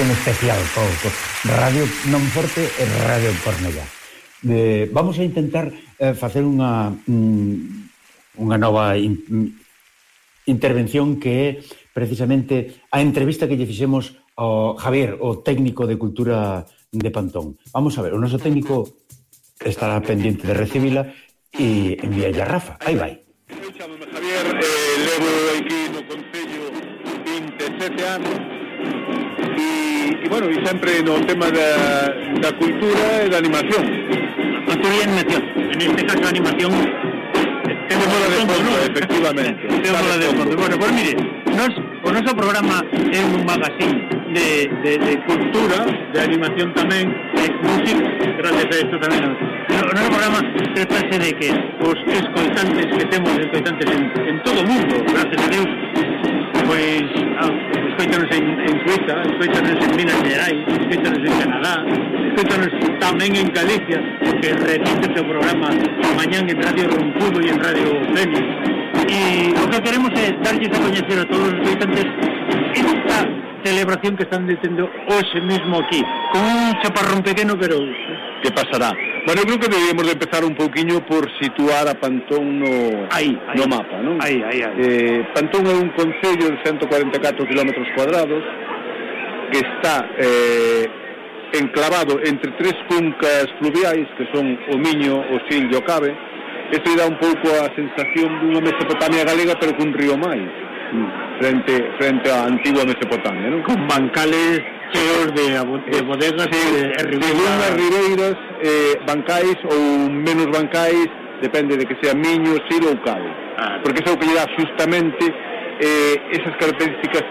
edición especial pouco. Radio Monforte e Radio Cornellá. Eh, vamos a intentar eh, facer unha mm, unha nova in, mm, intervención que é precisamente a entrevista que lle fixemos ao Javier, o técnico de cultura de Pantón. Vamos a ver, o noso técnico estará pendiente de recibila e envía a Rafa. Aí vai. Eu chamome Javier, eh, levo aquí no Concello 27 anos e e, bueno, e sempre no tema da, da cultura e da animación. Cultura e animación. En este caso animación... Temos Témola de fondo, efectivamente. Témola de fondo. Bueno, pues, mire, nos, o noso programa é un magazín de, de, de cultura, de animación tamén, de música, gracias a isto tamén. O noso programa tratase de que os escoitantes que temos, escoitantes en, en todo o mundo, gracias a Deus, pois pues, ah, escoitanos en, en Suiza, escoitanos en Minas Gerais, escoitanos en Canadá, escoitanos tamén en Galicia, porque repite o programa mañán en Radio Rompudo e en Radio Fénix. E o que queremos é darlles a coñecer a todos os escoitantes esta celebración que están detendo hoxe mesmo aquí, con un chaparrón pequeno, pero que pasará. Bueno, eu creo que deberíamos de empezar un pouquiño por situar a Pantón no, aí, no mapa, non? Aí, aí, aí. Eh, Pantón é un concello de 144 km cuadrados que está eh, enclavado entre tres cuncas fluviais que son o Miño, o Sil e o Cabe. Isto dá un pouco a sensación dunha Mesopotamia galega pero cun río máis mm. frente frente á antigua Mesopotamia, non? Con bancales cheos de, de bodegas sí, e, e ribeiras, ribeiras eh, bancais ou menos bancais depende de que sea miño, silo ou cabo ah, porque eso que lle dá justamente eh, esas características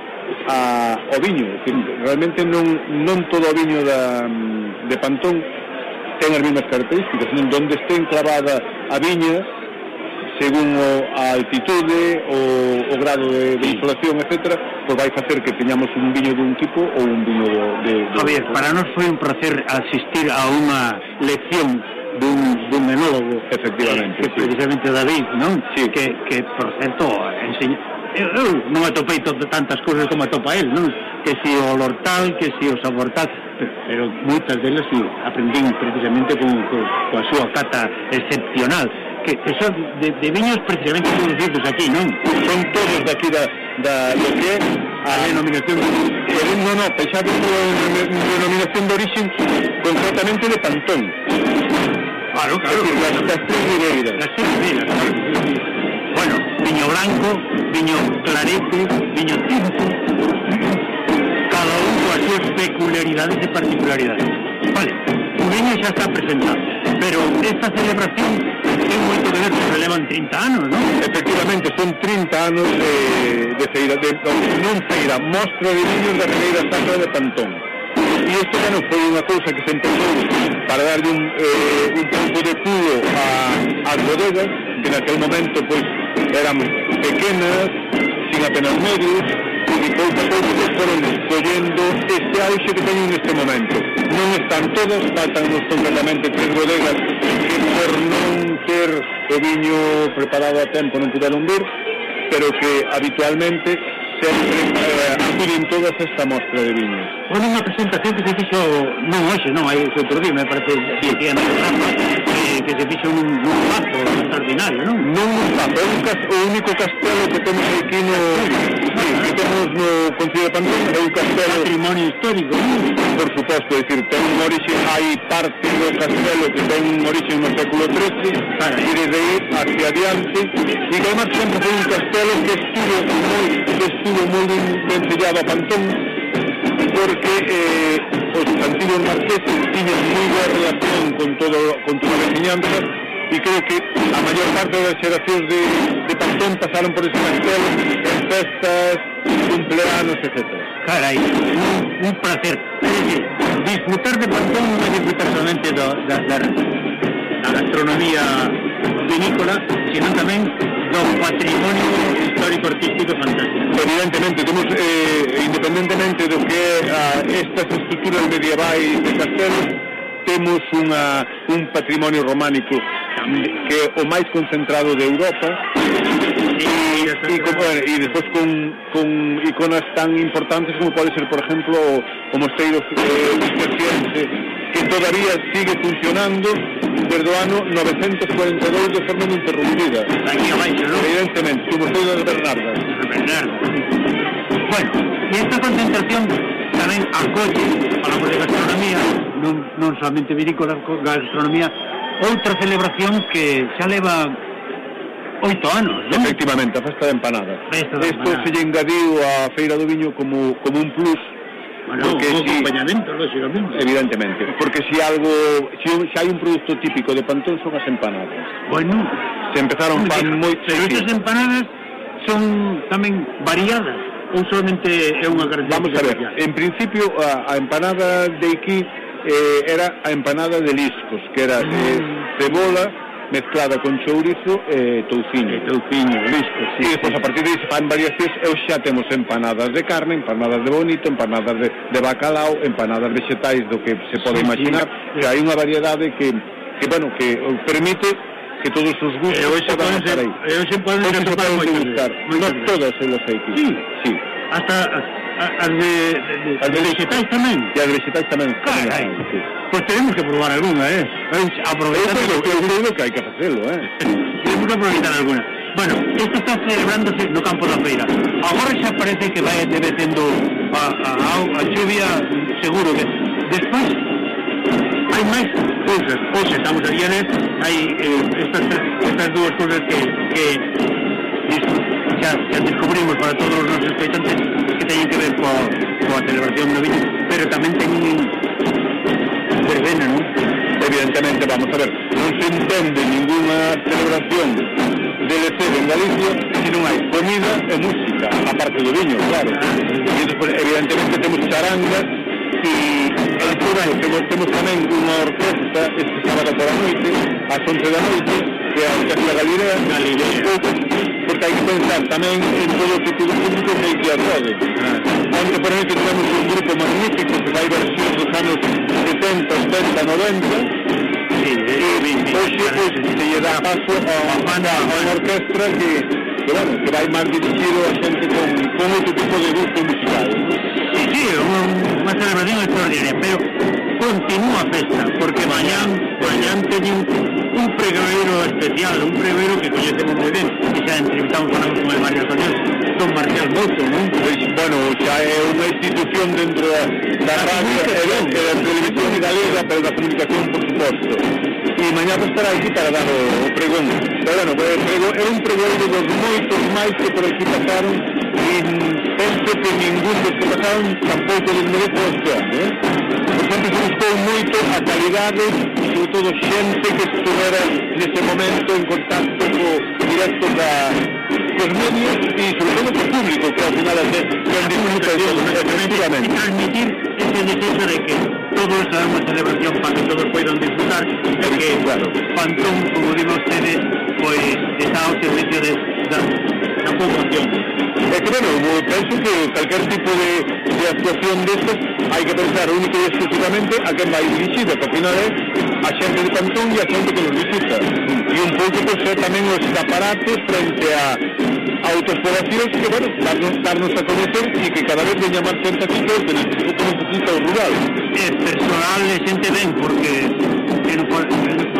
a, ao viño. Decir, mm. realmente non, non todo o viño da, de Pantón ten as mesmas características. Non donde este enclavada a viña según o, a altitude o, o grado de, de insolación, etcétera isto vai facer que teñamos un viño dun tipo ou un viño de... de, Javier, de... para nós foi un placer asistir a unha lección dun, dun enólogo efectivamente que, que sí. precisamente David, non? Sí. Que, que por certo enseña, eu, eu non atopei to, tantas cousas como atopa el, non? Que si o lortal, que si o sabortal, pero, pero moitas delas si aprendín precisamente con, con, coa súa cata excepcional, que, que son de, de viños precisamente producidos aquí, non? Son todos daqui da, da, ah, ah, do eh, que é a denominación non, non, peixado denominación de origen concretamente de Pantón. Ah, claro, claro decir, las, tres ribeiras las tres ribeiras, claro. Bueno, viño branco, viño clarete viño tinto. Cada un coas súas peculiaridades e particularidades. Vale, o viño xa está presentado pero esta celebración ten moito que ver que relevan 30 anos, non? Efectivamente, son 30 anos de, de feira, de, non feira, mostra de viños da Ribeira Sacra de Pantón. E isto xa non foi unha cousa que se empezou para darlle un, eh, un pouco de pulo a, as bodegas, que naquel momento pois eran pequenas, sin apenas medios, e profesores foron escollendo este auxe que teñen neste momento. Non están todos, faltanos completamente tres bodegas que por non ter o viño preparado a tempo non puderon vir, pero que habitualmente sempre eh, acuden todas esta mostra de viño. Bueno, unha presentación que se fixo non hoxe, non, hai outro día, me parece que sí. programa que se fixo un, un mazo extraordinario, non? Non un mazo, é un cas, o único castelo que temos aquí no... Sí, que temos no Concello de Pantón, é un castelo... Patrimonio histórico, non? Por suposto, é dicir, ten un orixe, hai parte do castelo que ten un orixe no século XIII, e desde aí hacia adiante, e que además sempre foi un castelo que estuvo moi, que estuvo moi vencellado a Pantón, porque eh, os antigos marqueses tiñan moi boa relación con, todo, con toda a veciñanza e creo que a maior parte das xeracións de, de Pantón pasaron por ese castelo en festas, cumpleanos, etc. Carai, un, un placer. É dicir, disfrutar de Pantón non é disfrutar solamente do, da, da, da gastronomía vinícola, sino tamén do patrimonio histórico-artístico fantástico. Evidentemente, temos, eh, independentemente do que a, ah, estas estruturas medievais de castelos, temos unha, un patrimonio románico que é o máis concentrado de Europa e, e, con, e despois con, con iconas tan importantes como pode ser, por exemplo, o, o mosteiro eh, que todavía sigue funcionando desde o ano 942 de forma interrumpida. Aquí abaixo. Evidentemente, como foi de Bernarda. Bueno, e esta concentración tamén acolle, falamos de gastronomía, non, non solamente vinícola, gastronomía, outra celebración que xa leva oito anos, non? Efectivamente, a festa de empanadas. Festa de empanadas. Isto se lle engadiu a Feira do Viño como, como un plus Bueno, porque un si, acompañamento, lógicamente. Evidentemente, porque si algo, si, si, hai un produto típico de Pantón son as empanadas. Bueno, se empezaron pan moi Pero sí. estas empanadas son tamén variadas ou solamente é unha característica Vamos a ver, especial? en principio a, a empanada de aquí eh, era a empanada de liscos, que era eh, mm. eh, cebola, mezclada con chourizo e touciño. E touciño, listo. Sí, e depois a partir de pan varias tes e xa temos empanadas de carne, empanadas de bonito, empanadas de, de bacalao, empanadas vegetais do que se pode sí, imaginar. Sí, sí. hai unha variedade que, que, bueno, que permite que todos os gustos e hoxe poden estar aí. E hoxe poden se poden degustar. Nos todas elas hai aquí. Sí. sí hasta as de, de, as de vegetais tamén. E as vegetais tamén. Carai. Sí. Pois pues tenemos que probar alguna, eh? Aproveitar que, que, que, que hai que facelo, eh? tenemos que aproveitar alguna. Bueno, isto está celebrándose no campo da feira. Agora xa parece que vai debetendo a, a, a, a chuvia, seguro que... Despois, hai máis cousas. Oxe, estamos a Dianet, hai eh, estas, estas dúas cousas que, que xa, xa descubrimos para todos os nosos escoitantes que teñen que ver coa, coa celebración do viño, pero tamén teñen verbena, non? Evidentemente, vamos a ver, non se entende ninguna celebración de lecer en Galicia se non hai comida e música, aparte do viño, claro. E, evidentemente, temos charangas e altura temos, temos tamén unha orquesta este sábado pola noite, ás 11 da noite, que é a Orquesta Galilea, Galilea. porque hai que pensar tamén en todo o tipo de público que hai que atode. Onde, por exemplo, temos un grupo magnífico que vai versión dos anos 70, 80, 90, Sí, sí. Hoxe, pois, se lle dá paso a banda, a unha orquestra que, que, bueno, que vai máis dirigido a xente con, con outro tipo de gusto musical. Sí, unha celebración extraordinaria, pero continúa a festa, porque mañán, mañán teñen un pregoeiro especial, un pregoeiro que coñecemos moi ben, que xa entrevistamos falamos con el Mario Soñés, don Marcial Boto, non? Pois, bueno, xa é unha institución dentro da, da radio, e da televisión galega, pero da comunicación, por suposto. E mañá pues, estará aquí para dar o, o pregón. Pero, bueno, é, é un pregón dos moitos máis que por aquí pasaron, que ningún dos que pasaron tampouco les merece Oscar. ¿eh? sempre gustou moito a calidade e, sobre todo, xente que estuvera nese momento en contacto co, directo da, cos medios e, sobre todo, co público, que ao final é gran disfrutación, efectivamente. Transmitir ese desexo de que todos era unha celebración para que todos poidan disfrutar e que, claro. Pantón, como digo ustedes, a actuación deste hai que pensar única e exclusivamente a quen vai dirixida, que final é a xente de Cantón e a xente que nos visita. E un pouco, pois, é tamén los aparatos frente a a outras poblacións que, bueno, darnos, darnos a conocer e que cada vez veña máis xente aquí que ten un poquito rural. Es personal e xente ben, porque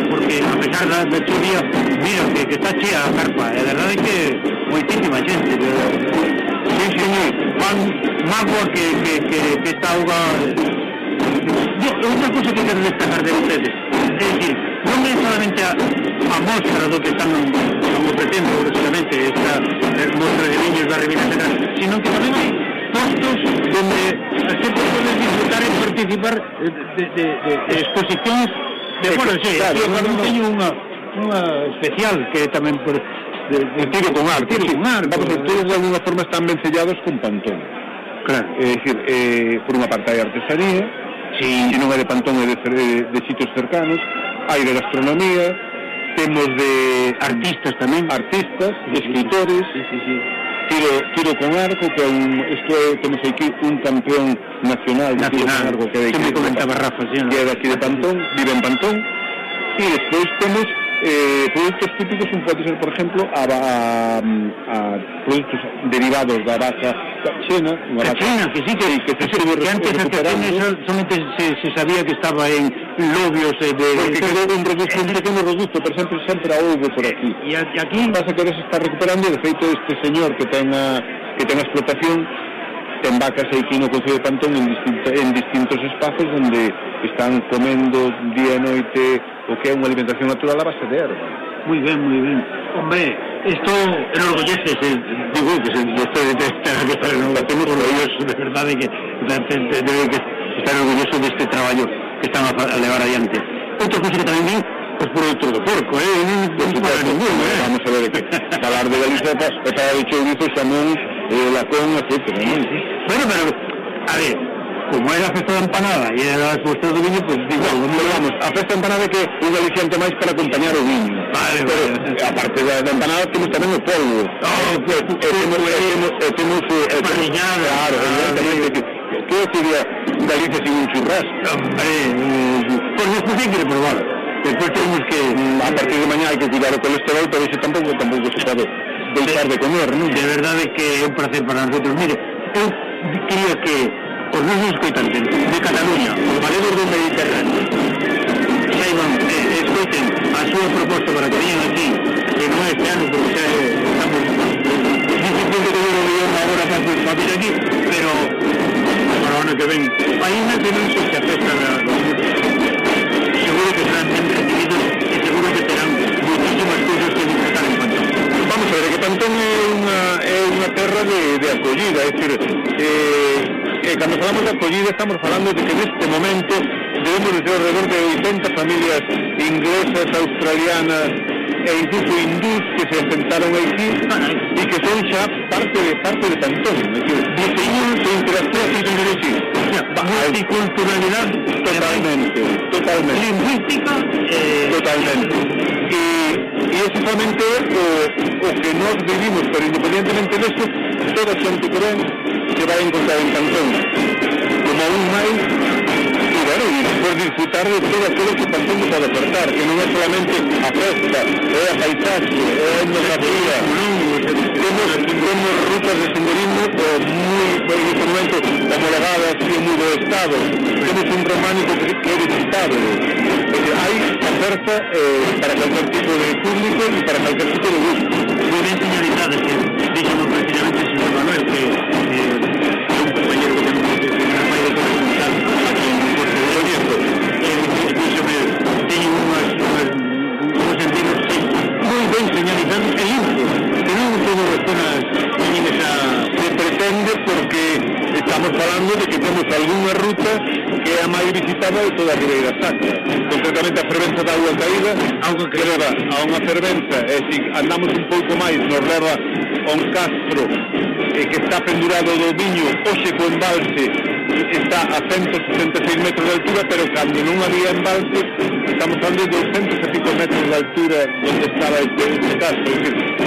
porque a pesar da, da chuvia, mira que, que está chea a carpa, e verdad verdade que moitísima xente, pero... Sí, señor, van mágoa que, que, que, que esta auga... Outra cosa que quero destacar de ustedes, é dicir, non é solamente a, a mostra do que están ofrecendo, precisamente, esta eh, mostra de viños da Ribeira Central, sino que tamén hai postos donde a xente pode disfrutar e participar de, de, de, de exposicións de, bueno, sí, claro, sí, claro, no, teño unha, unha especial que tamén por, de, de, de tiro con arco. Tiro con arco. Vamos, todos de alguna forma están vencellados con pantón. Claro. É dicir, eh, por unha parte hai artesanía, sí. e non é de Pantón é de, de, de sitios cercanos, hai de gastronomía, temos de... Artistas tamén. Artistas, sí, escritores, sí, sí, sí. Tiro, tiro con arco, que é un, isto é, temos aquí un campeón nacional, nacional. tiro con arco, que é de aquí, que, Rafa, sí, no? que é de aquí de Pantón, vive en Pantón, e despois temos eh, produtos típicos como pode ser, por exemplo, a, a, a produtos derivados da vaca chena, unha vaca chena, que sí que, que, se que, que antes a chena solamente se, se sabía que estaba en lobios eh, de... Porque quedou un reducto, un pequeno reducto, por exemplo, sempre a houve por aquí. E aquí... Pasa que se está recuperando, de feito, este señor que ten a, que ten a explotación, ten vacas aquí no Concello de Pantón en, distinta, en distintos espazos onde están comendo día e noite o que é unha alimentación natural a base de erva. Moi ben, moi ben. Hombre, isto enorgullece, se, digo que se, isto de esta renovación orgulloso, de verdade que debe que estar orgulloso deste traballo que están a, a levar adiante. Outra cousa que tamén vi, pues por outro do porco, eh? Non, non, non, non, eh? Vamos a ver que falar de Galicia é para de chourizo, xamón, eh, lacón, etc. Sí, sí. Bueno, pero, a ver, como era a festa da empanada e era as mostras do viño, pois digo, pero vamos, a festa da empanada que un aliciente máis para acompañar o viño. Vale, pero, vale. A parte da, da empanada temos tamén o polvo. Oh, pues, e, temos, e, temos, e, temos, e, parrillada. Claro, ah, evidentemente, que, que sería Galicia sin un churrasco? Hombre, pois despois sí que probar. Despois temos que... A partir de mañá hai que cuidar o colesterol, pero iso tampouco, tampouco se pode deixar de comer, non? De verdade que é un placer para nosotros. Mire, eu quería que os nosos escoitantes de Cataluña, os galegos do Mediterráneo, saiban, eh, eh escoiten a súa proposta para que veñan aquí, que non é este ano, porque xa eh, estamos difícil de tener o guión agora para que vir aquí, pero para o ano que ven, ainda que non se afecta a seguro que serán ben recibidos e seguro que terán muchísimas cousas que disfrutar en Pantón. Vamos a ver, que Pantón é unha, é unha terra de, de acollida, é dicir, eh, Eh, e cando falamos de acollida estamos falando de que neste momento debemos de ter alrededor de 80 familias inglesas, australianas e incluso hindús que se asentaron aquí e que son xa parte de parte de Cantón. Diseñanse entre as tres ideologías. Multiculturalidad totalmente. Totalmente. Lingüística eh, totalmente. E, e eso solamente o, eh, o que nós vivimos, pero independientemente de eso, toda xente creen se vai encontrar en Cancún, como un maíz. Y bueno, e por disfrutar de todo aquilo que Cancún nos a ofertar, que no é solamente a costa, es a paisaje, es etnografía Tenemos, como rutas de senderismo moi, muy, en este momento, homologadas y en moi buen estado. Tenemos un románico que, que é visitable. hay oferta eh, para cualquier tipo de público y para cualquier tipo de gusto. a fervenza, e se andamos un pouco máis, nos leva on Castro, eh, que está pendurado do viño, hoxe co embalse, está a 166 metros de altura, pero cando non había embalse, estamos falando de 200 e pico metros de altura onde estaba este, este Castro, é dicir,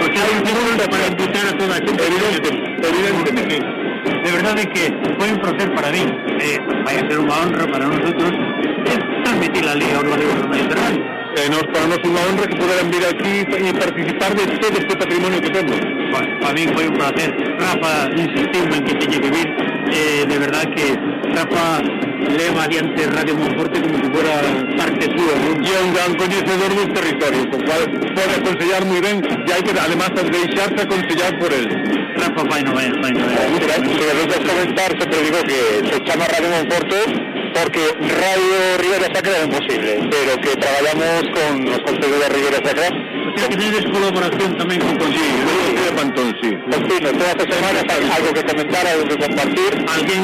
porque hai un segundo para invitar a toda a xente. Evidente, evidentemente. De verdade que foi un placer para mí, eh, vai a ser unha honra para nosotros, transmitir a Liga Urbana Rodrigo Mediterráneo eh, nos, para nós unha honra que poderan vir aquí e participar de todo este patrimonio que temos. Bueno, para mí foi un placer. Rafa insistiu en que teñe que vir. Eh, de verdad que Rafa leva adiante Radio Monforte como se si fuera parte súa. ¿no? E un gran coñecedor dos territorios, o cual pode aconsellar moi ben e hai que, además, deixarse aconsellar por él. Rafa, fai no vai, fai no ben. Sobre todo comentar, sempre digo que se chama Radio Monforte porque Radio Rivera Sacra es imposible, pero que trabajamos con los consejos de Rivera Sacra. Con... Que tedes colaboración tamén con Concello, sí, sí. de Pantón, sí. Pues sí, no, todas as semanas algo que comentar, algo que compartir. Alguén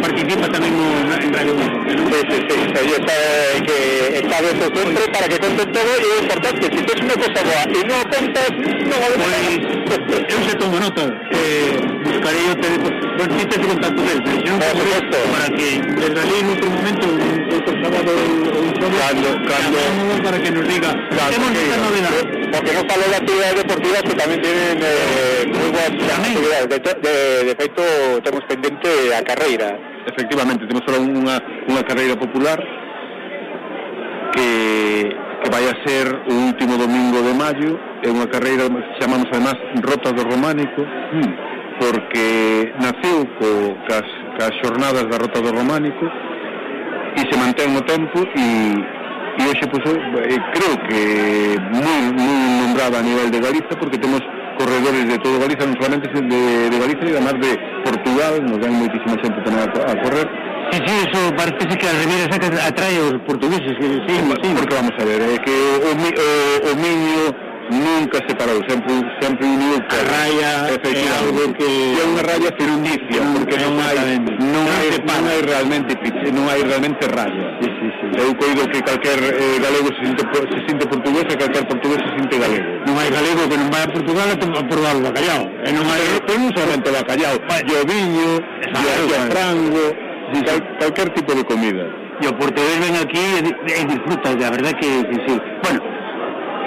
participa tamén no, en Radio Música, ¿no? Sí, sí, sí, Yo está eh, que está de eso siempre para que conten todo y es importante, Si si es una cosa boa y no apuntas, va a Pois, eu se tomo nota. Eh, para ello tenemos, no existe ese contacto de expresión para que el rally en otro momento, otro sábado o un sábado, para que nos diga, tenemos esta novedad. Porque no solo de actividades deportivas que también tienen eh, muy buenas actividades. De, de, de feito, temos pendente a carreira. Efectivamente, temos só unha, unha carreira popular que, que vai a ser o último domingo de maio, é unha carreira, chamamos además Rota do Románico, mm porque naceu co, cas, cas xornadas da Rota do Románico e se mantén o tempo e e hoxe pois, pues, eh, creo que moi, moi nombrada a nivel de Galiza porque temos corredores de todo Galiza, non solamente de, de Galiza, e además de Portugal, nos dan moitísima xente tamén a, a correr. Sí, sí, eso parece que a Ribeira Sacra atrae os portugueses, que, sí, sí, sí, porque vamos a ver, é que o, o, o, o miño nunca separou, sempre sempre uniu a raya é algo que é unha raya ferundicia, non, porque non hai non hai, non hai realmente non hai realmente raya. Sí, sí, sí. Eu coido que calquer eh, galego se sinte, se sinte portugués e calquer portugués se sinte galego. Non hai galego que non vai a Portugal a probar o bacallao. E non hai pero non solamente o bacallao, e o viño, e o frango, sí, cal, calquer tipo de comida. E o portugués ven aquí e, e disfruta, a verdad que, que sí. Bueno,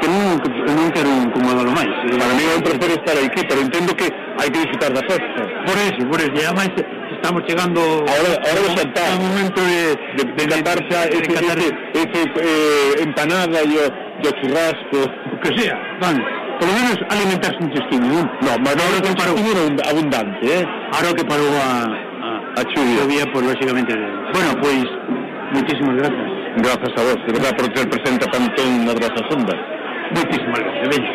que non, non quero incomodalo máis. Para mí é un placer estar aquí, pero entendo que hai que disfrutar da festa. Por eso, por eso, e además estamos chegando ahora, ahora a, saltar, a momento de, de, de, de cantar de, ese, ese, ese eh, empanada e o, e o churrasco. O que sea, vamos por lo menos alimentarse un chisquiño, non? No, mas ahora que parou abundante, eh? Ahora que parou a, a, a chuvia, chuvia pues, lógicamente... Bueno, pois, pues, muchísimas gracias. Gracias a vos, de verdad, por ter presente tanto Pantón nas razas ondas. Moitísimas gracias, veña.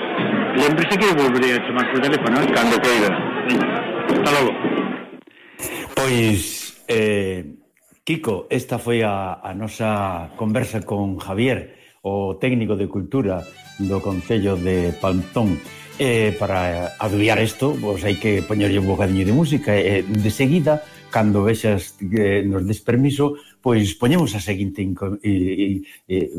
Lembrese que volveré a chamar por teléfono, eh? Cando queira. Veña, hasta logo. Pois, eh, Kiko, esta foi a, a nosa conversa con Javier, o técnico de cultura do Concello de Pantón. Eh, para adubiar isto, vos hai que poñerlle un bocadinho de música. Eh, de seguida, cando vexas que eh, nos des permiso, pois poñemos a seguinte eh, eh,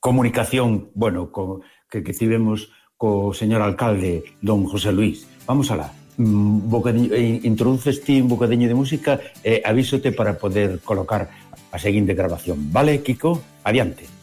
comunicación, bueno, co, que, que tivemos co señor alcalde, don José Luis. Vamos alá. Mm, bocadiño, eh, introduces ti un bocadiño de música e eh, avísote para poder colocar a seguinte grabación. Vale, Kiko? Adiante.